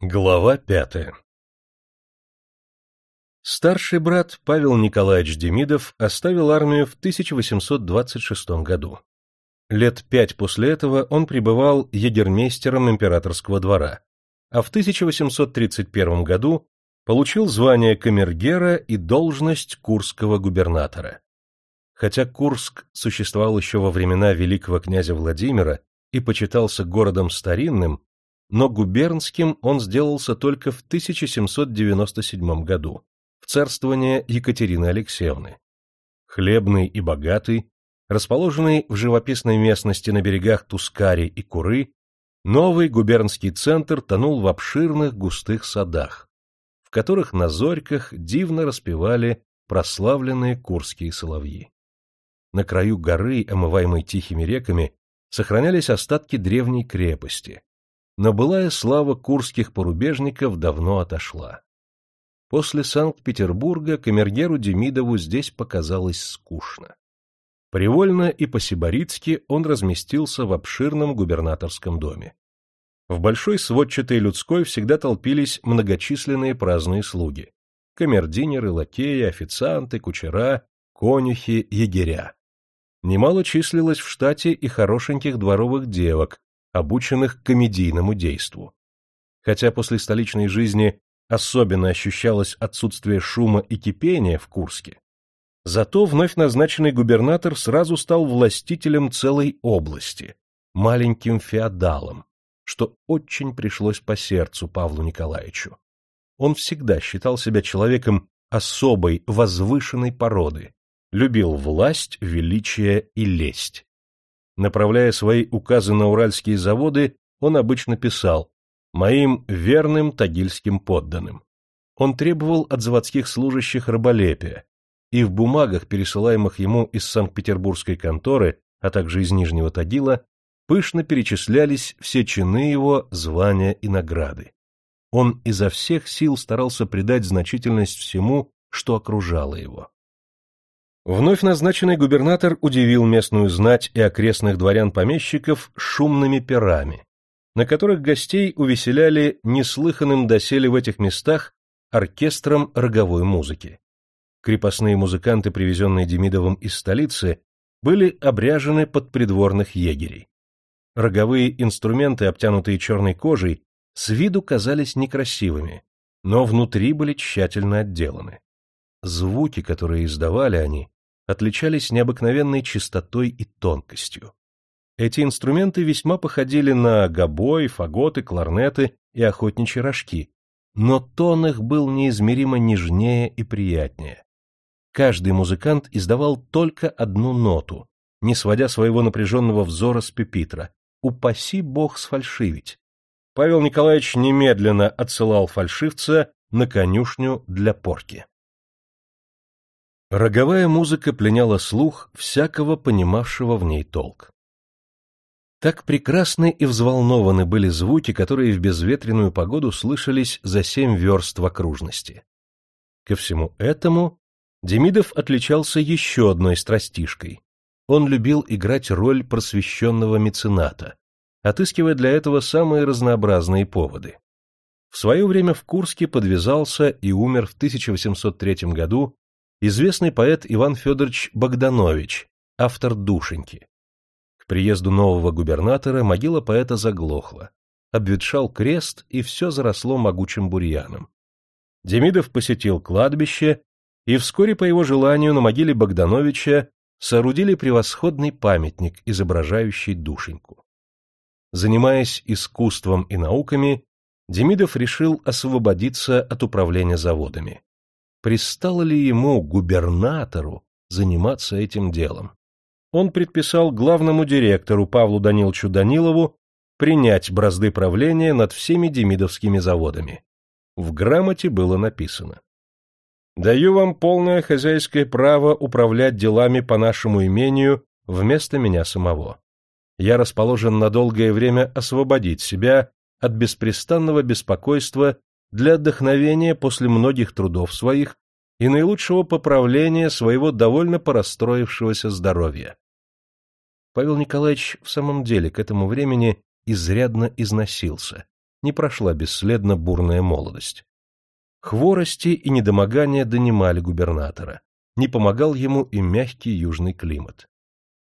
Глава пятая Старший брат Павел Николаевич Демидов оставил армию в 1826 году. Лет пять после этого он пребывал егермейстером императорского двора, а в 1831 году получил звание камергера и должность курского губернатора. Хотя Курск существовал еще во времена великого князя Владимира и почитался городом старинным, но губернским он сделался только в 1797 году, в царствование Екатерины Алексеевны. Хлебный и богатый, расположенный в живописной местности на берегах Тускари и Куры, новый губернский центр тонул в обширных густых садах, в которых на зорьках дивно распевали прославленные курские соловьи. На краю горы, омываемой тихими реками, сохранялись остатки древней крепости, но былая слава курских порубежников давно отошла. После Санкт-Петербурга камергеру Демидову здесь показалось скучно. Привольно и по-сибаритски он разместился в обширном губернаторском доме. В большой сводчатой людской всегда толпились многочисленные праздные слуги — камердинеры, лакеи, официанты, кучера, конюхи, егеря. Немало числилось в штате и хорошеньких дворовых девок, обученных комедийному действу. Хотя после столичной жизни особенно ощущалось отсутствие шума и кипения в Курске, Зато вновь назначенный губернатор сразу стал властителем целой области, маленьким феодалом, что очень пришлось по сердцу Павлу Николаевичу. Он всегда считал себя человеком особой, возвышенной породы, любил власть, величие и лесть. Направляя свои указы на уральские заводы, он обычно писал «моим верным тагильским подданным». Он требовал от заводских служащих раболепия, и в бумагах, пересылаемых ему из Санкт-Петербургской конторы, а также из Нижнего Тагила, пышно перечислялись все чины его, звания и награды. Он изо всех сил старался придать значительность всему, что окружало его. Вновь назначенный губернатор удивил местную знать и окрестных дворян-помещиков шумными перами, на которых гостей увеселяли неслыханным доселе в этих местах оркестром роговой музыки крепостные музыканты, привезенные Демидовым из столицы, были обряжены под придворных егерей. Роговые инструменты, обтянутые черной кожей, с виду казались некрасивыми, но внутри были тщательно отделаны. Звуки, которые издавали они, отличались необыкновенной чистотой и тонкостью. Эти инструменты весьма походили на гобой, фаготы, кларнеты и охотничьи рожки, но тон их был неизмеримо нежнее и приятнее каждый музыкант издавал только одну ноту, не сводя своего напряженного взора с пепитра. Упаси бог сфальшивить. Павел Николаевич немедленно отсылал фальшивца на конюшню для порки. Роговая музыка пленяла слух всякого понимавшего в ней толк. Так прекрасны и взволнованы были звуки, которые в безветренную погоду слышались за семь верст в окружности. Ко всему этому Демидов отличался еще одной страстишкой. Он любил играть роль просвещенного мецената, отыскивая для этого самые разнообразные поводы. В свое время в Курске подвязался и умер в 1803 году известный поэт Иван Федорович Богданович, автор «Душеньки». К приезду нового губернатора могила поэта заглохла, обветшал крест, и все заросло могучим бурьяном. Демидов посетил кладбище и вскоре по его желанию на могиле Богдановича соорудили превосходный памятник, изображающий душеньку. Занимаясь искусством и науками, Демидов решил освободиться от управления заводами. Пристало ли ему, губернатору, заниматься этим делом? Он предписал главному директору Павлу Даниловичу Данилову принять бразды правления над всеми демидовскими заводами. В грамоте было написано Даю вам полное хозяйское право управлять делами по нашему имению вместо меня самого. Я расположен на долгое время освободить себя от беспрестанного беспокойства для отдохновения после многих трудов своих и наилучшего поправления своего довольно порастроившегося здоровья. Павел Николаевич в самом деле к этому времени изрядно износился не прошла бесследно бурная молодость. Хворости и недомогания донимали губернатора. Не помогал ему и мягкий южный климат.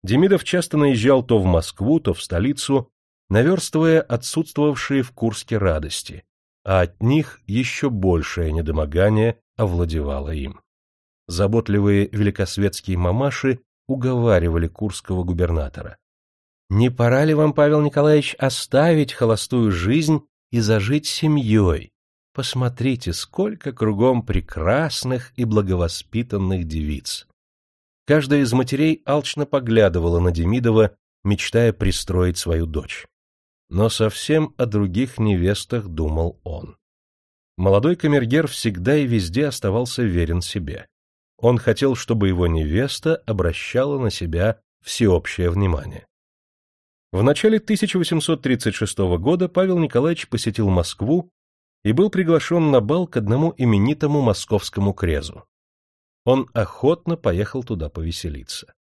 Демидов часто наезжал то в Москву, то в столицу, наверстывая отсутствовавшие в Курске радости, а от них еще большее недомогание овладевало им. Заботливые великосветские мамаши уговаривали курского губернатора. «Не пора ли вам, Павел Николаевич, оставить холостую жизнь и зажить семьей? Посмотрите, сколько кругом прекрасных и благовоспитанных девиц!» Каждая из матерей алчно поглядывала на Демидова, мечтая пристроить свою дочь. Но совсем о других невестах думал он. Молодой камергер всегда и везде оставался верен себе. Он хотел, чтобы его невеста обращала на себя всеобщее внимание. В начале 1836 года Павел Николаевич посетил Москву и был приглашен на бал к одному именитому московскому крезу он охотно поехал туда повеселиться.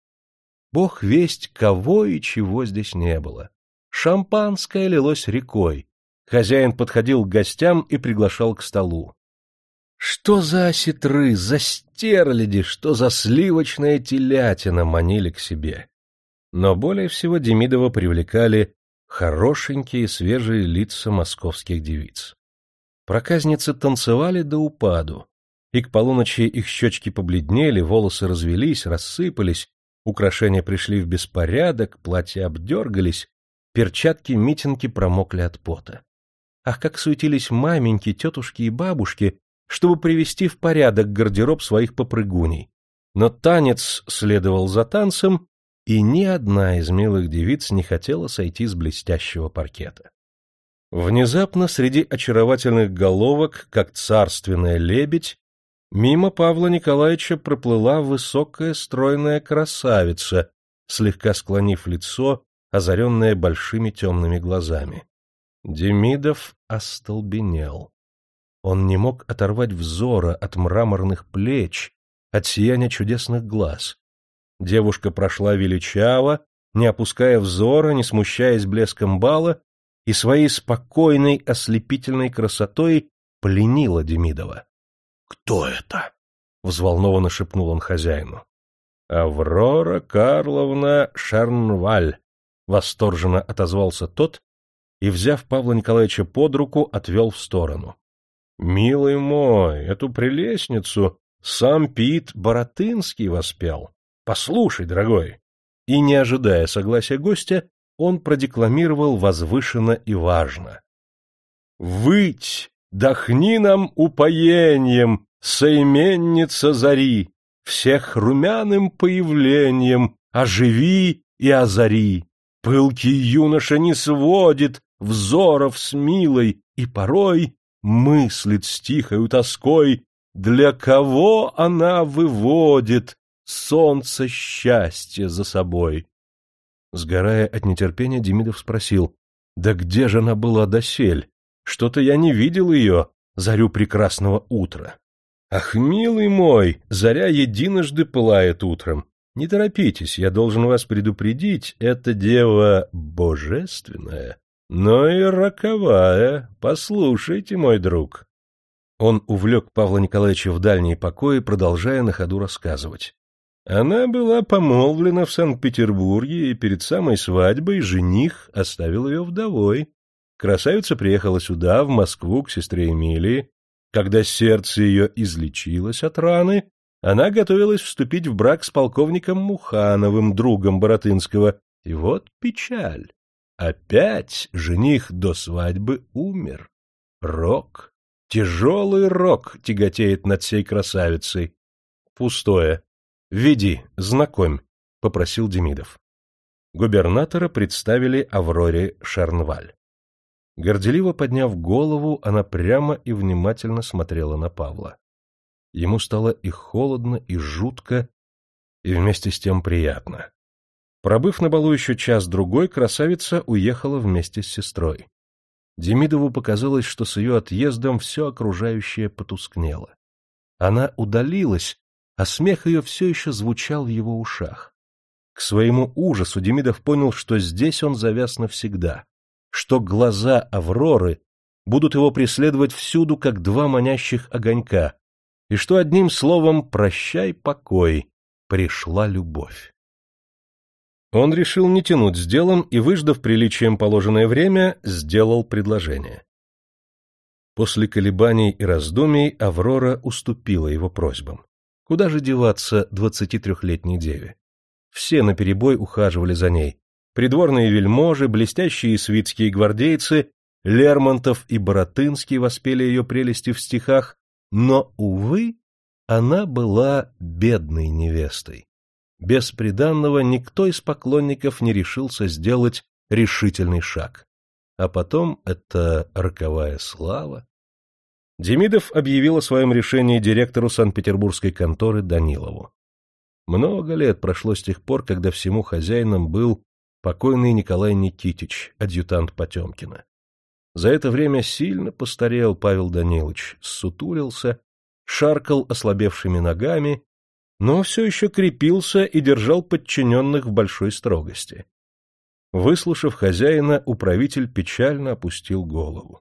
Бог весть, кого и чего здесь не было. Шампанское лилось рекой. Хозяин подходил к гостям и приглашал к столу. Что за осетры, за стерляди, что за сливочная телятина манили к себе. Но более всего Демидова привлекали хорошенькие свежие лица московских девиц. Проказницы танцевали до упаду, и к полуночи их щечки побледнели, волосы развелись, рассыпались, украшения пришли в беспорядок, платья обдергались, перчатки-митинги промокли от пота. Ах, как суетились маменьки, тетушки и бабушки, чтобы привести в порядок гардероб своих попрыгуней. Но танец следовал за танцем, и ни одна из милых девиц не хотела сойти с блестящего паркета. Внезапно среди очаровательных головок, как царственная лебедь, Мимо Павла Николаевича проплыла высокая стройная красавица, слегка склонив лицо, озаренное большими темными глазами. Демидов остолбенел. Он не мог оторвать взора от мраморных плеч, от сияния чудесных глаз. Девушка прошла величаво, не опуская взора, не смущаясь блеском бала, и своей спокойной, ослепительной красотой пленила Демидова. Кто это? — взволнованно шепнул он хозяину. — Аврора Карловна Шернваль, — восторженно отозвался тот и, взяв Павла Николаевича под руку, отвел в сторону. — Милый мой, эту прелестницу сам Пит Боротынский воспел. Послушай, дорогой. И, не ожидая согласия гостя, он продекламировал возвышенно и важно. «Выть Дохни нам упоением, соименница зари, Всех румяным появлением оживи и озари. Пылкий юноша не сводит взоров с милой И порой мыслит с тихою тоской, Для кого она выводит солнце счастья за собой. Сгорая от нетерпения, Демидов спросил, «Да где же она была досель?» Что-то я не видел ее, зарю прекрасного утра. Ах, милый мой, заря единожды пылает утром. Не торопитесь, я должен вас предупредить, эта дева божественная, но и роковая. Послушайте, мой друг. Он увлек Павла Николаевича в дальние покои, продолжая на ходу рассказывать. Она была помолвлена в Санкт-Петербурге, и перед самой свадьбой жених оставил ее вдовой. Красавица приехала сюда, в Москву, к сестре Эмилии. Когда сердце ее излечилось от раны, она готовилась вступить в брак с полковником Мухановым, другом Боротынского. И вот печаль. Опять жених до свадьбы умер. Рок. Тяжелый рок тяготеет над сей красавицей. Пустое. Веди, знакомь, — попросил Демидов. Губернатора представили Авроре Шарнваль. Горделиво подняв голову, она прямо и внимательно смотрела на Павла. Ему стало и холодно, и жутко, и вместе с тем приятно. Пробыв на балу еще час-другой, красавица уехала вместе с сестрой. Демидову показалось, что с ее отъездом все окружающее потускнело. Она удалилась, а смех ее все еще звучал в его ушах. К своему ужасу Демидов понял, что здесь он завяз навсегда, что глаза Авроры будут его преследовать всюду, как два манящих огонька, и что одним словом «прощай, покой» пришла любовь. Он решил не тянуть с делом и, выждав приличием положенное время, сделал предложение. После колебаний и раздумий Аврора уступила его просьбам. Куда же деваться двадцати трехлетней деве? Все наперебой ухаживали за ней. Придворные вельможи, блестящие свитские гвардейцы, Лермонтов и Боротынский воспели ее прелести в стихах, но, увы, она была бедной невестой. Без приданного никто из поклонников не решился сделать решительный шаг. А потом это роковая слава. Демидов объявил о своем решении директору Санкт-Петербургской конторы Данилову. Много лет прошло с тех пор, когда всему хозяином был покойный Николай Никитич, адъютант Потемкина. За это время сильно постарел Павел Данилович, сутулился, шаркал ослабевшими ногами, но все еще крепился и держал подчиненных в большой строгости. Выслушав хозяина, управитель печально опустил голову.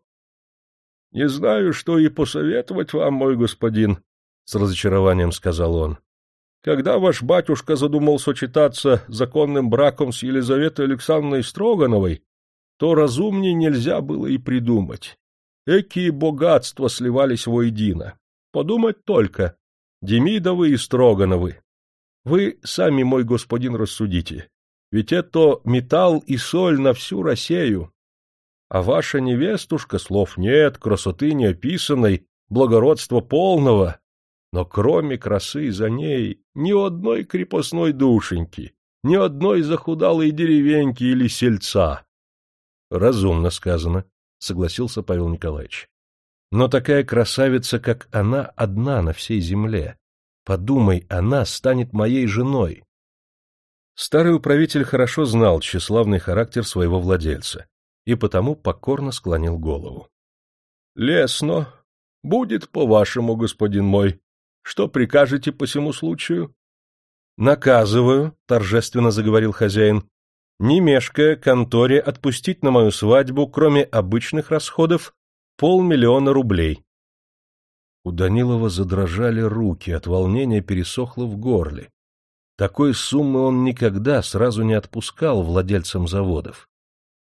— Не знаю, что и посоветовать вам, мой господин, — с разочарованием сказал он. — Когда ваш батюшка задумал сочетаться законным браком с Елизаветой Александровной Строгановой, то разумнее нельзя было и придумать. Экие богатства сливались воедино. Подумать только, Демидовы и Строгановы. Вы сами, мой господин, рассудите. Ведь это металл и соль на всю Россию. А ваша невестушка, слов нет, красоты неописанной, благородства полного. Но кроме красы за ней ни одной крепостной душеньки, ни одной захудалой деревеньки или сельца. — Разумно сказано, — согласился Павел Николаевич. Но такая красавица, как она, одна на всей земле. Подумай, она станет моей женой. Старый управитель хорошо знал тщеславный характер своего владельца и потому покорно склонил голову. — Лесно. Будет по-вашему, господин мой. Что прикажете по всему случаю? — Наказываю, — торжественно заговорил хозяин, — не мешкая конторе отпустить на мою свадьбу, кроме обычных расходов, полмиллиона рублей. У Данилова задрожали руки, от волнения пересохло в горле. Такой суммы он никогда сразу не отпускал владельцам заводов.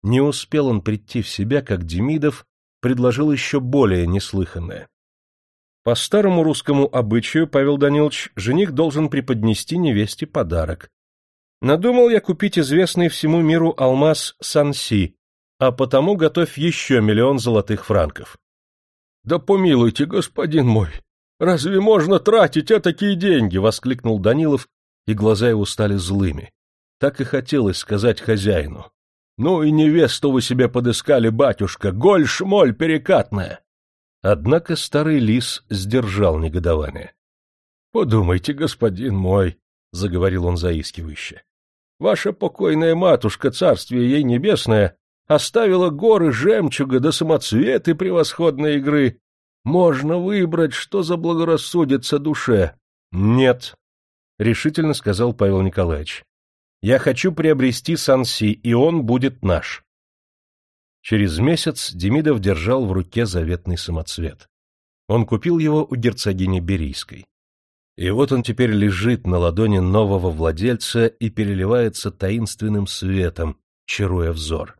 Не успел он прийти в себя, как Демидов предложил еще более неслыханное. По старому русскому обычаю, Павел Данилович, жених должен преподнести невесте подарок. Надумал я купить известный всему миру алмаз Санси, а потому готовь еще миллион золотых франков. — Да помилуйте, господин мой, разве можно тратить такие деньги? — воскликнул Данилов и глаза его стали злыми. Так и хотелось сказать хозяину. «Ну и невесту вы себе подыскали, батюшка, голь-шмоль перекатная!» Однако старый лис сдержал негодование. «Подумайте, господин мой», — заговорил он заискивающе, — «ваша покойная матушка, царствие ей небесное, оставила горы жемчуга до самоцветы превосходной игры. Можно выбрать, что за благорассудится душе». «Нет», — решительно сказал Павел Николаевич. «Я хочу приобрести Санси, и он будет наш». Через месяц Демидов держал в руке заветный самоцвет. Он купил его у герцогини Берийской. И вот он теперь лежит на ладони нового владельца и переливается таинственным светом, чаруя взор.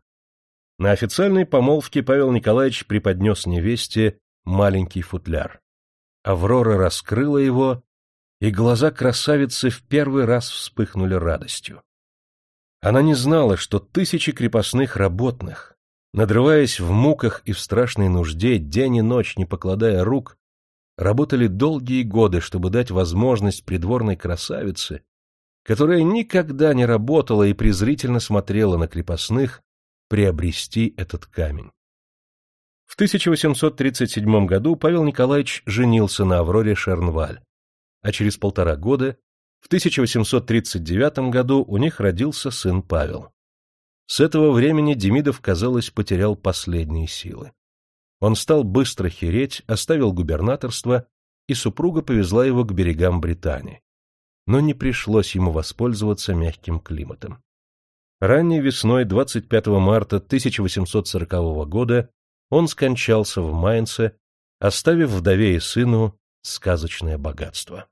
На официальной помолвке Павел Николаевич преподнес невесте маленький футляр. Аврора раскрыла его и глаза красавицы в первый раз вспыхнули радостью. Она не знала, что тысячи крепостных работных, надрываясь в муках и в страшной нужде, день и ночь не покладая рук, работали долгие годы, чтобы дать возможность придворной красавице, которая никогда не работала и презрительно смотрела на крепостных, приобрести этот камень. В 1837 году Павел Николаевич женился на Авроре Шернваль, а через полтора года, в 1839 году, у них родился сын Павел. С этого времени Демидов, казалось, потерял последние силы. Он стал быстро хереть, оставил губернаторство, и супруга повезла его к берегам Британии. Но не пришлось ему воспользоваться мягким климатом. Ранней весной 25 марта 1840 года он скончался в Майнце, оставив вдове и сыну сказочное богатство.